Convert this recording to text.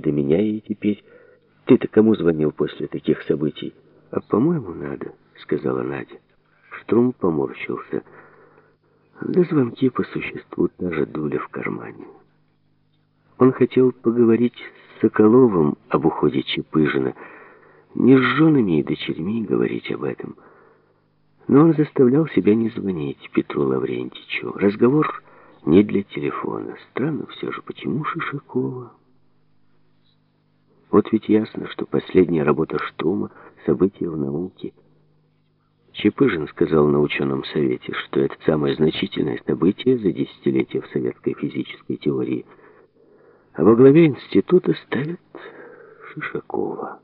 до меня и теперь. Ты-то кому звонил после таких событий? А по-моему, надо, сказала Надя. Штрум поморщился. Да звонки по существу та же дуля в кармане. Он хотел поговорить с Соколовым об уходе Чепыжина, не с женами и дочерьми говорить об этом. Но он заставлял себя не звонить Петру Лаврентичу. Разговор не для телефона. Странно все же, почему Шишакова? Вот ведь ясно, что последняя работа Штума — событие в науке. Чепыжин сказал на ученом совете, что это самое значительное событие за десятилетие в советской физической теории. А во главе института ставят Шишакова.